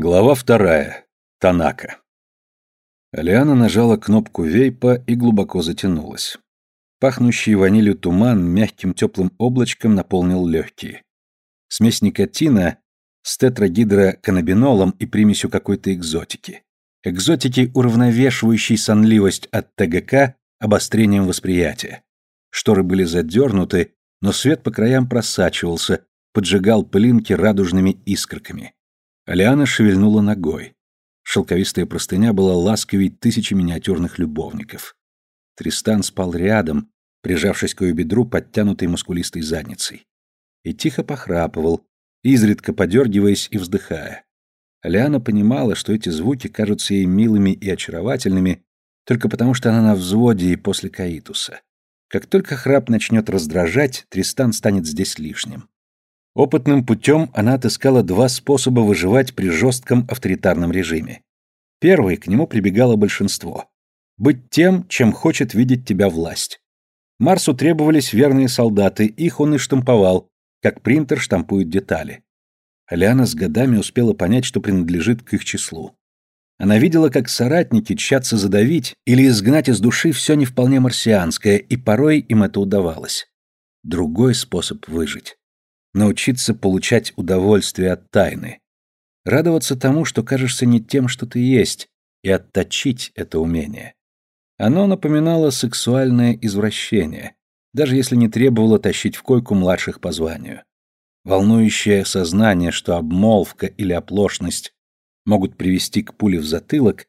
Глава вторая. Танака. Алиана нажала кнопку вейпа и глубоко затянулась. Пахнущий ванилью туман мягким теплым облачком наполнил легкие. Смесь никотина с тетрагидроканнабинолом и примесью какой-то экзотики. Экзотики, уравновешивающей сонливость от ТГК обострением восприятия. Шторы были задернуты, но свет по краям просачивался, поджигал пылинки радужными искорками. Алиана шевельнула ногой. Шелковистая простыня была ласковей тысячи миниатюрных любовников. Тристан спал рядом, прижавшись к ее бедру подтянутой мускулистой задницей. И тихо похрапывал, изредка подергиваясь и вздыхая. Алиана понимала, что эти звуки кажутся ей милыми и очаровательными только потому, что она на взводе и после каитуса. Как только храп начнет раздражать, Тристан станет здесь лишним. Опытным путем она отыскала два способа выживать при жестком авторитарном режиме. Первый, к нему прибегало большинство. Быть тем, чем хочет видеть тебя власть. Марсу требовались верные солдаты, их он и штамповал, как принтер штампует детали. Алиана с годами успела понять, что принадлежит к их числу. Она видела, как соратники тщатся задавить или изгнать из души все не вполне марсианское, и порой им это удавалось. Другой способ выжить научиться получать удовольствие от тайны, радоваться тому, что кажешься не тем, что ты есть, и отточить это умение. Оно напоминало сексуальное извращение, даже если не требовало тащить в койку младших по званию. Волнующее сознание, что обмолвка или оплошность могут привести к пуле в затылок,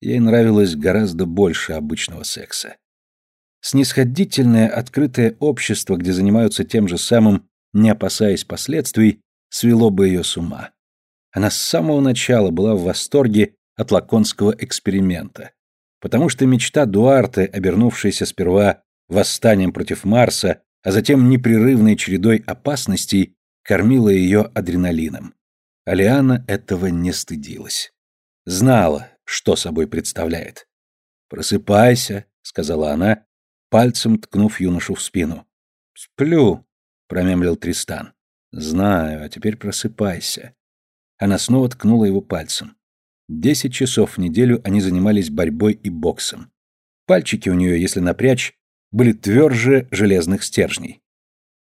ей нравилось гораздо больше обычного секса. Снисходительное открытое общество, где занимаются тем же самым не опасаясь последствий, свело бы ее с ума. Она с самого начала была в восторге от лаконского эксперимента, потому что мечта Дуарте, обернувшаяся сперва восстанием против Марса, а затем непрерывной чередой опасностей, кормила ее адреналином. Алиана этого не стыдилась. Знала, что собой представляет. «Просыпайся», — сказала она, пальцем ткнув юношу в спину. «Сплю», промямлил Тристан. Знаю, а теперь просыпайся. Она снова ткнула его пальцем. Десять часов в неделю они занимались борьбой и боксом. Пальчики у нее, если напрячь, были тверже железных стержней.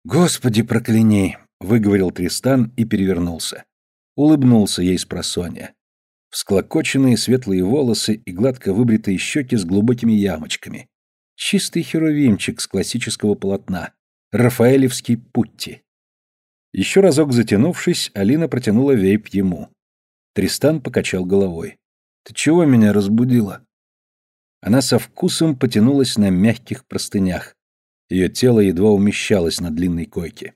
«Господи, прокляни!» — выговорил Тристан и перевернулся. Улыбнулся ей с просонья. Всклокоченные светлые волосы и гладко выбритые щеки с глубокими ямочками. Чистый херувимчик с классического полотна. Рафаэлевский Путти. Еще разок затянувшись, Алина протянула вейп ему. Тристан покачал головой. «Ты чего меня разбудила?» Она со вкусом потянулась на мягких простынях. Ее тело едва умещалось на длинной койке.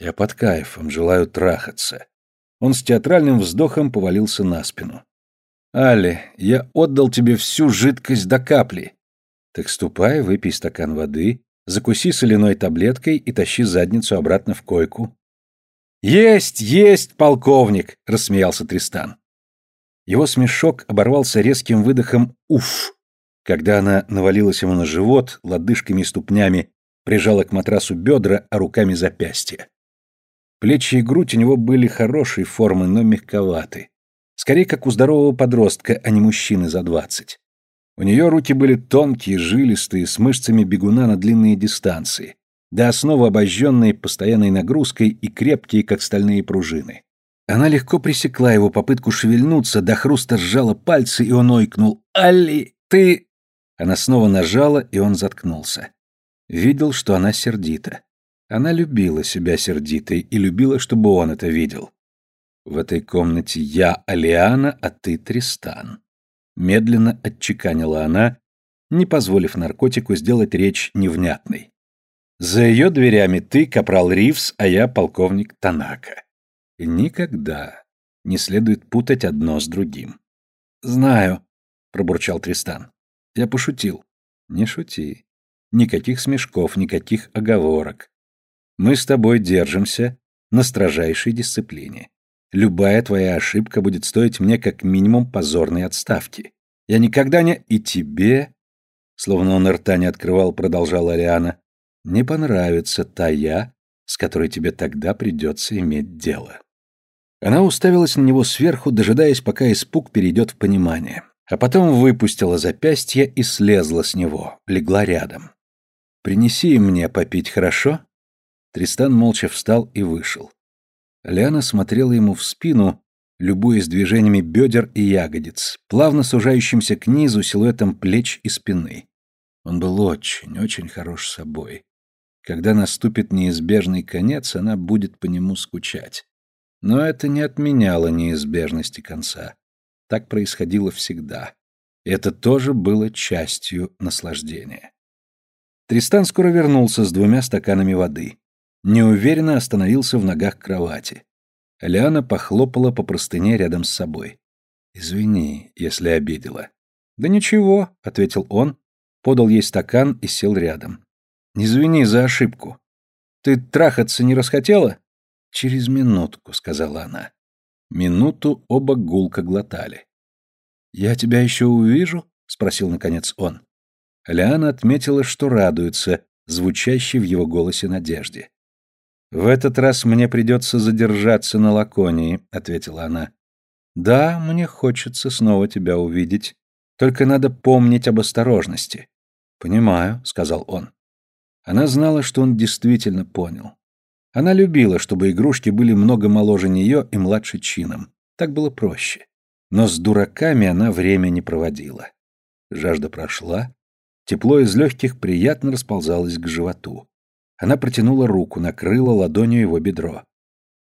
«Я под кайфом, желаю трахаться». Он с театральным вздохом повалился на спину. «Али, я отдал тебе всю жидкость до капли. Так ступай, выпей стакан воды закуси соляной таблеткой и тащи задницу обратно в койку. «Есть, есть, полковник!» — рассмеялся Тристан. Его смешок оборвался резким выдохом «Уф!», когда она навалилась ему на живот, лодыжками и ступнями, прижала к матрасу бедра, а руками запястья. Плечи и грудь у него были хорошей формы, но мягковаты. Скорее, как у здорового подростка, а не мужчины за двадцать. У нее руки были тонкие, жилистые, с мышцами бегуна на длинные дистанции, до основы обожженные постоянной нагрузкой и крепкие, как стальные пружины. Она легко пресекла его попытку шевельнуться, до хруста сжала пальцы, и он ойкнул. «Али, ты...» Она снова нажала, и он заткнулся. Видел, что она сердита. Она любила себя сердитой и любила, чтобы он это видел. В этой комнате я Алиана, а ты Тристан медленно отчеканила она, не позволив наркотику сделать речь невнятной. За ее дверями ты, капрал Ривз, а я полковник Танака. Никогда не следует путать одно с другим. Знаю, пробурчал Тристан. Я пошутил. Не шути. Никаких смешков, никаких оговорок. Мы с тобой держимся на строжайшей дисциплине. Любая твоя ошибка будет стоить мне как минимум позорной отставки. Я никогда не... И тебе, словно он рта не открывал, продолжала Ариана, не понравится та я, с которой тебе тогда придется иметь дело. Она уставилась на него сверху, дожидаясь, пока испуг перейдет в понимание. А потом выпустила запястье и слезла с него, легла рядом. «Принеси мне попить, хорошо?» Тристан молча встал и вышел. Лиана смотрела ему в спину, любуясь движениями бедер и ягодиц, плавно сужающимся к низу силуэтом плеч и спины. Он был очень, очень хорош собой. Когда наступит неизбежный конец, она будет по нему скучать. Но это не отменяло неизбежности конца. Так происходило всегда. Это тоже было частью наслаждения. Тристан скоро вернулся с двумя стаканами воды. Неуверенно остановился в ногах кровати. Лиана похлопала по простыне рядом с собой. «Извини, если обидела». «Да ничего», — ответил он, подал ей стакан и сел рядом. «Не извини за ошибку. Ты трахаться не расхотела?» «Через минутку», — сказала она. Минуту оба гулко глотали. «Я тебя еще увижу?» — спросил наконец он. Лиана отметила, что радуется, звучащей в его голосе надежде. «В этот раз мне придется задержаться на Лаконии», — ответила она. «Да, мне хочется снова тебя увидеть. Только надо помнить об осторожности». «Понимаю», — сказал он. Она знала, что он действительно понял. Она любила, чтобы игрушки были много моложе нее и младше чином. Так было проще. Но с дураками она время не проводила. Жажда прошла. Тепло из легких приятно расползалось к животу. Она протянула руку, накрыла ладонью его бедро.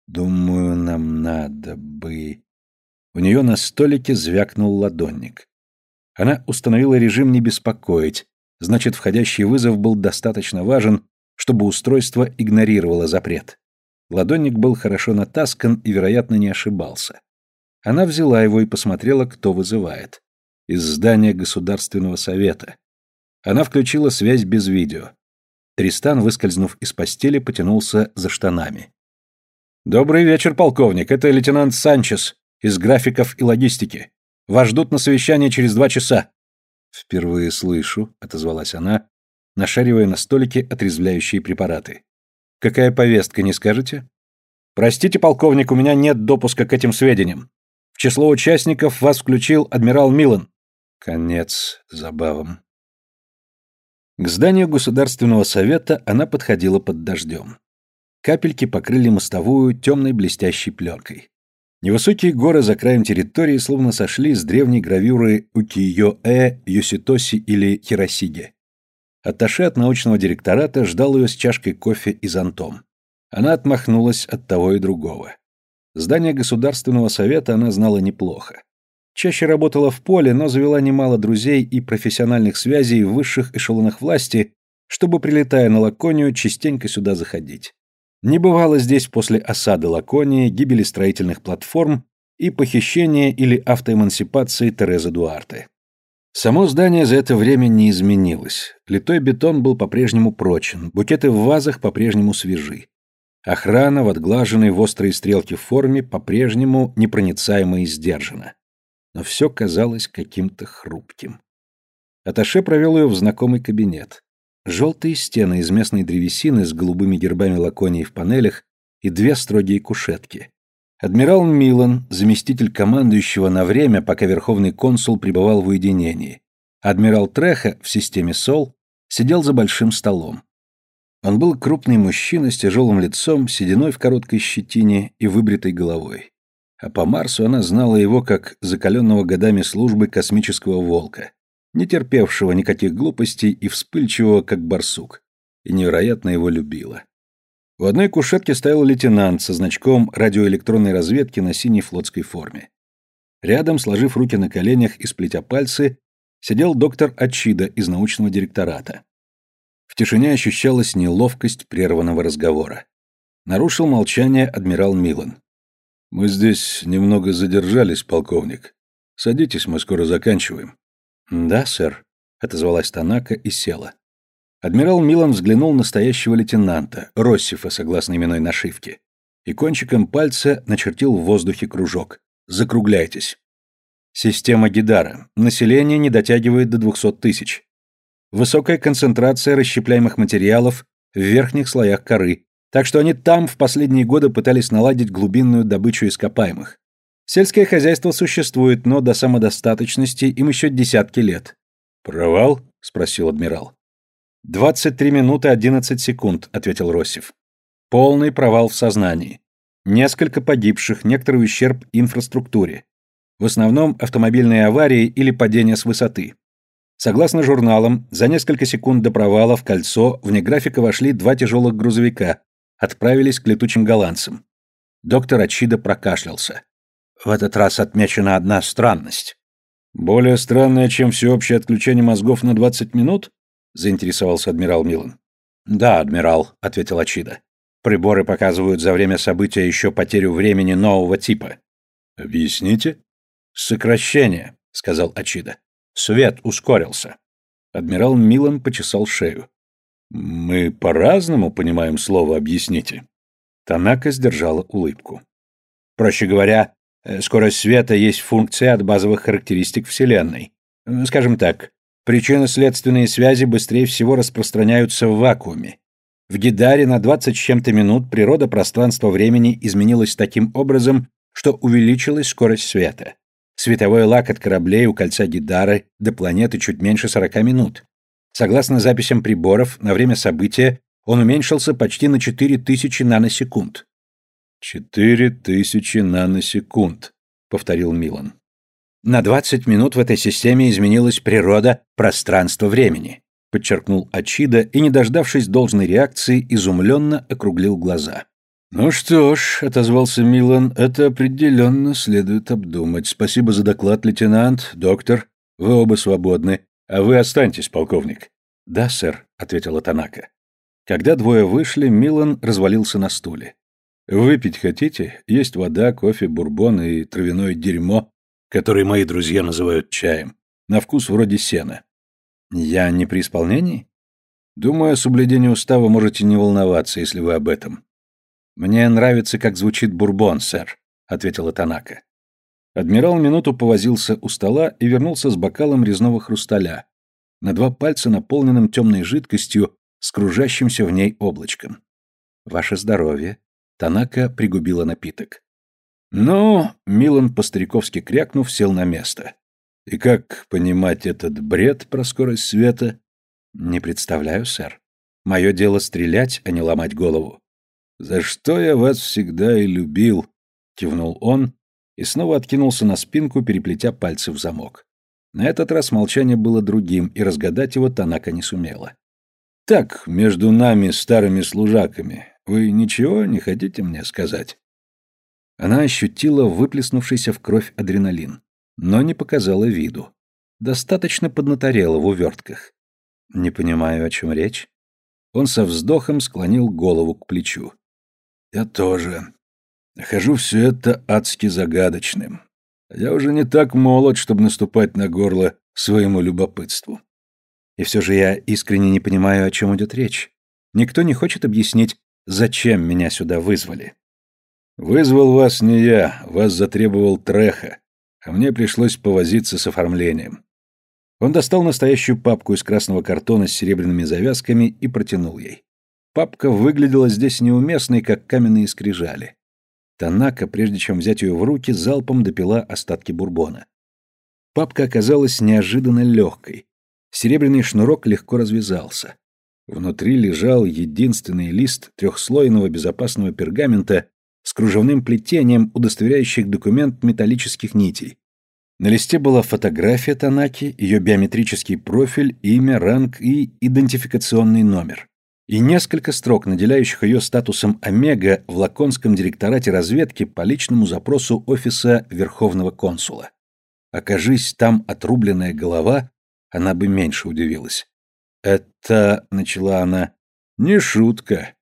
«Думаю, нам надо бы...» У нее на столике звякнул ладонник. Она установила режим «не беспокоить», значит, входящий вызов был достаточно важен, чтобы устройство игнорировало запрет. Ладонник был хорошо натаскан и, вероятно, не ошибался. Она взяла его и посмотрела, кто вызывает. Из здания Государственного совета. Она включила связь без видео. Тристан, выскользнув из постели, потянулся за штанами. «Добрый вечер, полковник. Это лейтенант Санчес из графиков и логистики. Вас ждут на совещание через два часа». «Впервые слышу», — отозвалась она, нашаривая на столике отрезвляющие препараты. «Какая повестка, не скажете?» «Простите, полковник, у меня нет допуска к этим сведениям. В число участников вас включил адмирал Милан». Конец забавам. К зданию Государственного совета она подходила под дождем. Капельки покрыли мостовую темной блестящей пленкой. Невысокие горы за краем территории словно сошли с древней гравюры Укиё-э, Юситоси или Хиросиге. Атташе от научного директората ждал ее с чашкой кофе и зонтом. Она отмахнулась от того и другого. Здание Государственного совета она знала неплохо. Чаще работала в поле, но завела немало друзей и профессиональных связей в высших эшелонах власти, чтобы, прилетая на Лаконию, частенько сюда заходить. Не бывало здесь после осады Лаконии, гибели строительных платформ и похищения или автоэмансипации Терезы Дуарте. Само здание за это время не изменилось. Литой бетон был по-прежнему прочен, букеты в вазах по-прежнему свежи. Охрана в отглаженной в острые стрелки форме по-прежнему непроницаема и сдержана но все казалось каким-то хрупким. Аташе провел ее в знакомый кабинет. Желтые стены из местной древесины с голубыми гербами Лаконии в панелях и две строгие кушетки. Адмирал Милан, заместитель командующего на время, пока верховный консул пребывал в уединении. Адмирал Треха в системе СОЛ сидел за большим столом. Он был крупный мужчина с тяжелым лицом, сединой в короткой щетине и выбритой головой а по Марсу она знала его как закаленного годами службы космического волка, не терпевшего никаких глупостей и вспыльчивого, как барсук, и невероятно его любила. В одной кушетке стоял лейтенант со значком радиоэлектронной разведки на синей флотской форме. Рядом, сложив руки на коленях и сплетя пальцы, сидел доктор Ачида из научного директората. В тишине ощущалась неловкость прерванного разговора. Нарушил молчание адмирал Милан. Мы здесь немного задержались, полковник. Садитесь, мы скоро заканчиваем. Да, сэр, отозвалась Танака и села. Адмирал Милан взглянул на стоящего лейтенанта, Россифа, согласно именной нашивке, и кончиком пальца начертил в воздухе кружок. Закругляйтесь. Система Гидара. Население не дотягивает до 200 тысяч. Высокая концентрация расщепляемых материалов в верхних слоях коры, Так что они там в последние годы пытались наладить глубинную добычу ископаемых. Сельское хозяйство существует, но до самодостаточности им еще десятки лет. «Провал?» — спросил адмирал. «Двадцать три минуты одиннадцать секунд», — ответил Росев. «Полный провал в сознании. Несколько погибших, некоторый ущерб инфраструктуре. В основном автомобильные аварии или падения с высоты. Согласно журналам, за несколько секунд до провала в кольцо вне графика вошли два тяжелых грузовика, отправились к летучим голландцам. Доктор Ачида прокашлялся. В этот раз отмечена одна странность. Более странная, чем всеобщее отключение мозгов на 20 минут? заинтересовался адмирал Милан. Да, адмирал, ответил Ачида. Приборы показывают за время события еще потерю времени нового типа. Объясните? Сокращение, сказал Ачида. Свет ускорился. Адмирал Милан почесал шею. Мы по-разному понимаем слово «объясните». Танака сдержала улыбку. Проще говоря, э, скорость света есть функция от базовых характеристик Вселенной. Э, скажем так, причинно-следственные связи быстрее всего распространяются в вакууме. В Гидаре на 20 с чем-то минут природа пространства-времени изменилась таким образом, что увеличилась скорость света. Световой лак от кораблей у кольца Гидары до планеты чуть меньше 40 минут. Согласно записям приборов, на время события он уменьшился почти на 4000 наносекунд. «Четыре тысячи наносекунд», — повторил Милан. «На 20 минут в этой системе изменилась природа пространства-времени», — подчеркнул Ачида и, не дождавшись должной реакции, изумленно округлил глаза. «Ну что ж», — отозвался Милан, — «это определенно следует обдумать. Спасибо за доклад, лейтенант, доктор. Вы оба свободны. А вы останьтесь, полковник». «Да, сэр», — ответила Танака. Когда двое вышли, Милан развалился на стуле. «Выпить хотите? Есть вода, кофе, бурбон и травяное дерьмо, которое мои друзья называют чаем. На вкус вроде сена». «Я не при исполнении?» «Думаю, о соблюдении устава можете не волноваться, если вы об этом. «Мне нравится, как звучит бурбон, сэр», — ответила Танака. Адмирал минуту повозился у стола и вернулся с бокалом резного хрусталя, на два пальца наполненным темной жидкостью с кружащимся в ней облачком. «Ваше здоровье», — Танака пригубила напиток. «Ну», — Милан, по-стариковски крякнув, сел на место. «И как понимать этот бред про скорость света?» «Не представляю, сэр. Мое дело стрелять, а не ломать голову. «За что я вас всегда и любил», — кивнул он и снова откинулся на спинку, переплетя пальцы в замок. На этот раз молчание было другим, и разгадать его Танака не сумела. «Так, между нами, старыми служаками, вы ничего не хотите мне сказать?» Она ощутила выплеснувшийся в кровь адреналин, но не показала виду. Достаточно поднаторела в увертках. «Не понимаю, о чем речь?» Он со вздохом склонил голову к плечу. Я тоже. Нахожу все это адски загадочным. Я уже не так молод, чтобы наступать на горло своему любопытству. И все же я искренне не понимаю, о чем идет речь. Никто не хочет объяснить, зачем меня сюда вызвали. Вызвал вас не я, вас затребовал Треха, а мне пришлось повозиться с оформлением. Он достал настоящую папку из красного картона с серебряными завязками и протянул ей. Папка выглядела здесь неуместной, как каменные скрижали. Танака, прежде чем взять ее в руки, залпом допила остатки бурбона. Папка оказалась неожиданно легкой. Серебряный шнурок легко развязался. Внутри лежал единственный лист трехслойного безопасного пергамента с кружевным плетением, удостоверяющих документ металлических нитей. На листе была фотография Танаки, ее биометрический профиль, имя, ранг и идентификационный номер и несколько строк, наделяющих ее статусом Омега в Лаконском директорате разведки по личному запросу офиса Верховного консула. Окажись там отрубленная голова, она бы меньше удивилась. «Это...» — начала она. «Не шутка.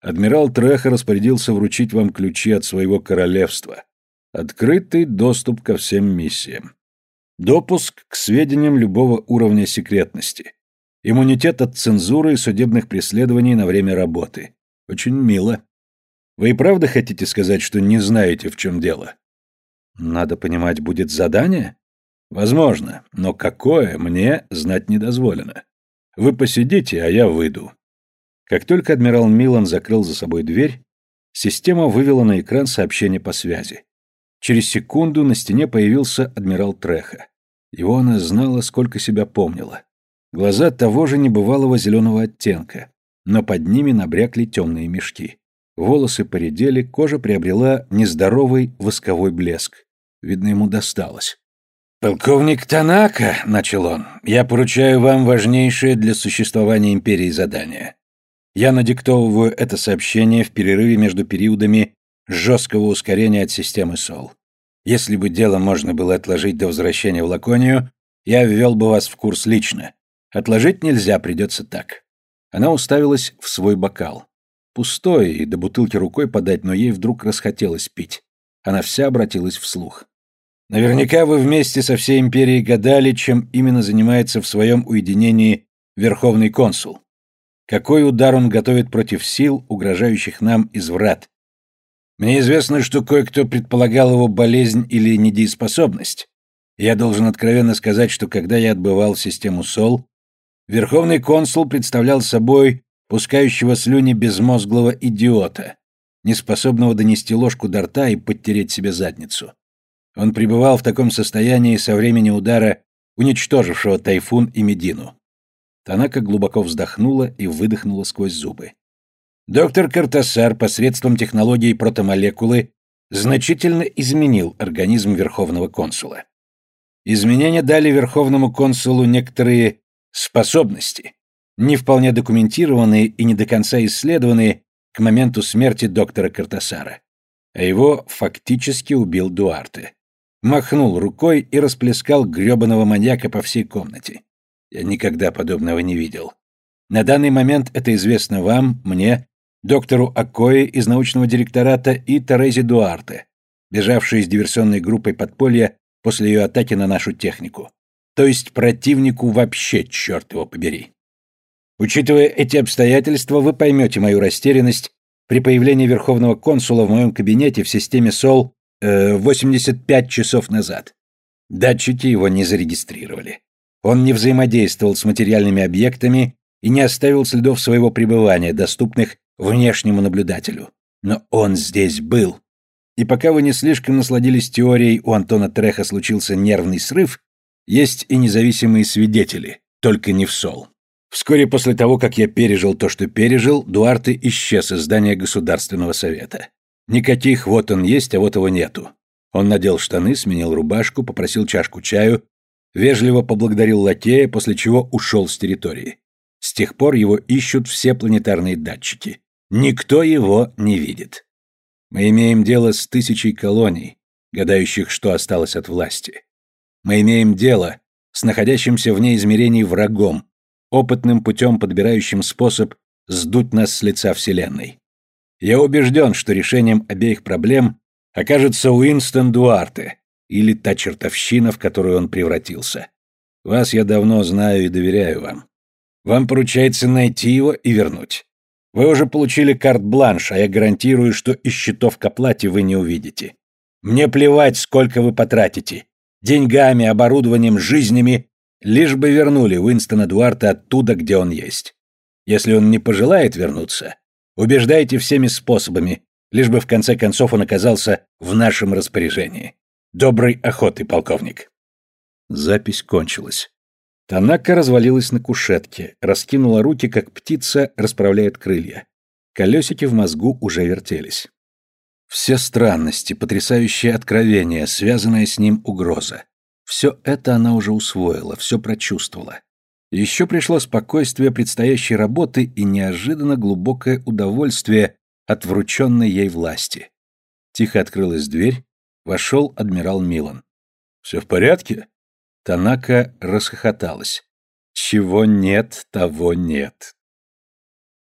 Адмирал Треха распорядился вручить вам ключи от своего королевства. Открытый доступ ко всем миссиям. Допуск к сведениям любого уровня секретности. Иммунитет от цензуры и судебных преследований на время работы. Очень мило. Вы и правда хотите сказать, что не знаете, в чем дело? Надо понимать, будет задание? Возможно, но какое, мне знать не дозволено. Вы посидите, а я выйду. Как только адмирал Милан закрыл за собой дверь, система вывела на экран сообщение по связи. Через секунду на стене появился адмирал Треха. Его она знала, сколько себя помнила. Глаза того же небывалого зеленого оттенка, но под ними набрякли темные мешки. Волосы поредели, кожа приобрела нездоровый восковой блеск. Видно, ему досталось. «Полковник Танака», — начал он, — «я поручаю вам важнейшее для существования империи задание. Я надиктовываю это сообщение в перерыве между периодами жесткого ускорения от системы СОЛ. Если бы дело можно было отложить до возвращения в Лаконию, я ввел бы вас в курс лично. Отложить нельзя, придется так». Она уставилась в свой бокал. Пустой, и до бутылки рукой подать, но ей вдруг расхотелось пить. Она вся обратилась вслух. Наверняка вы вместе со всей империей гадали, чем именно занимается в своем уединении верховный консул. Какой удар он готовит против сил, угрожающих нам из врат? Мне известно, что кое-кто предполагал его болезнь или недееспособность. Я должен откровенно сказать, что когда я отбывал систему СОЛ, верховный консул представлял собой пускающего слюни безмозглого идиота, неспособного донести ложку до рта и подтереть себе задницу. Он пребывал в таком состоянии со времени удара, уничтожившего Тайфун и Медину. Танака глубоко вздохнула и выдохнула сквозь зубы. Доктор Картасар посредством технологии протомолекулы значительно изменил организм Верховного консула. Изменения дали Верховному консулу некоторые способности, не вполне документированные и не до конца исследованные к моменту смерти доктора Картасара. А его фактически убил Дуарте махнул рукой и расплескал грёбаного маньяка по всей комнате. Я никогда подобного не видел. На данный момент это известно вам, мне, доктору Акое из научного директората и Терезе Дуарте, бежавшей из диверсионной группой подполья после ее атаки на нашу технику. То есть противнику вообще, черт его побери. Учитывая эти обстоятельства, вы поймете мою растерянность при появлении верховного консула в моем кабинете в системе СОЛ э, 85 часов назад. Датчики его не зарегистрировали. Он не взаимодействовал с материальными объектами и не оставил следов своего пребывания, доступных внешнему наблюдателю. Но он здесь был. И пока вы не слишком насладились теорией, у Антона Треха случился нервный срыв, есть и независимые свидетели, только не в СОЛ. Вскоре после того, как я пережил то, что пережил, Дуарте исчез из здания Государственного совета. Никаких вот он есть, а вот его нету. Он надел штаны, сменил рубашку, попросил чашку чаю, вежливо поблагодарил лакея, после чего ушел с территории. С тех пор его ищут все планетарные датчики. Никто его не видит. Мы имеем дело с тысячей колоний, гадающих, что осталось от власти. Мы имеем дело с находящимся вне измерений врагом, опытным путем подбирающим способ сдуть нас с лица Вселенной. Я убежден, что решением обеих проблем окажется Уинстон Дуарте или та чертовщина, в которую он превратился. Вас я давно знаю и доверяю вам. Вам поручается найти его и вернуть. Вы уже получили карт-бланш, а я гарантирую, что из счетов к оплате вы не увидите. Мне плевать, сколько вы потратите. Деньгами, оборудованием, жизнями, лишь бы вернули Уинстона Дуарта оттуда, где он есть. Если он не пожелает вернуться, Убеждайте всеми способами, лишь бы в конце концов он оказался в нашем распоряжении. Доброй охоты, полковник. Запись кончилась. Танака развалилась на кушетке, раскинула руки, как птица расправляет крылья. Колесики в мозгу уже вертелись. Все странности, потрясающие откровения, связанная с ним угроза. Все это она уже усвоила, все прочувствовала. Еще пришло спокойствие предстоящей работы и неожиданно глубокое удовольствие от врученной ей власти. Тихо открылась дверь, вошел адмирал Милан. «Все в порядке?» Танака расхохоталась. «Чего нет, того нет.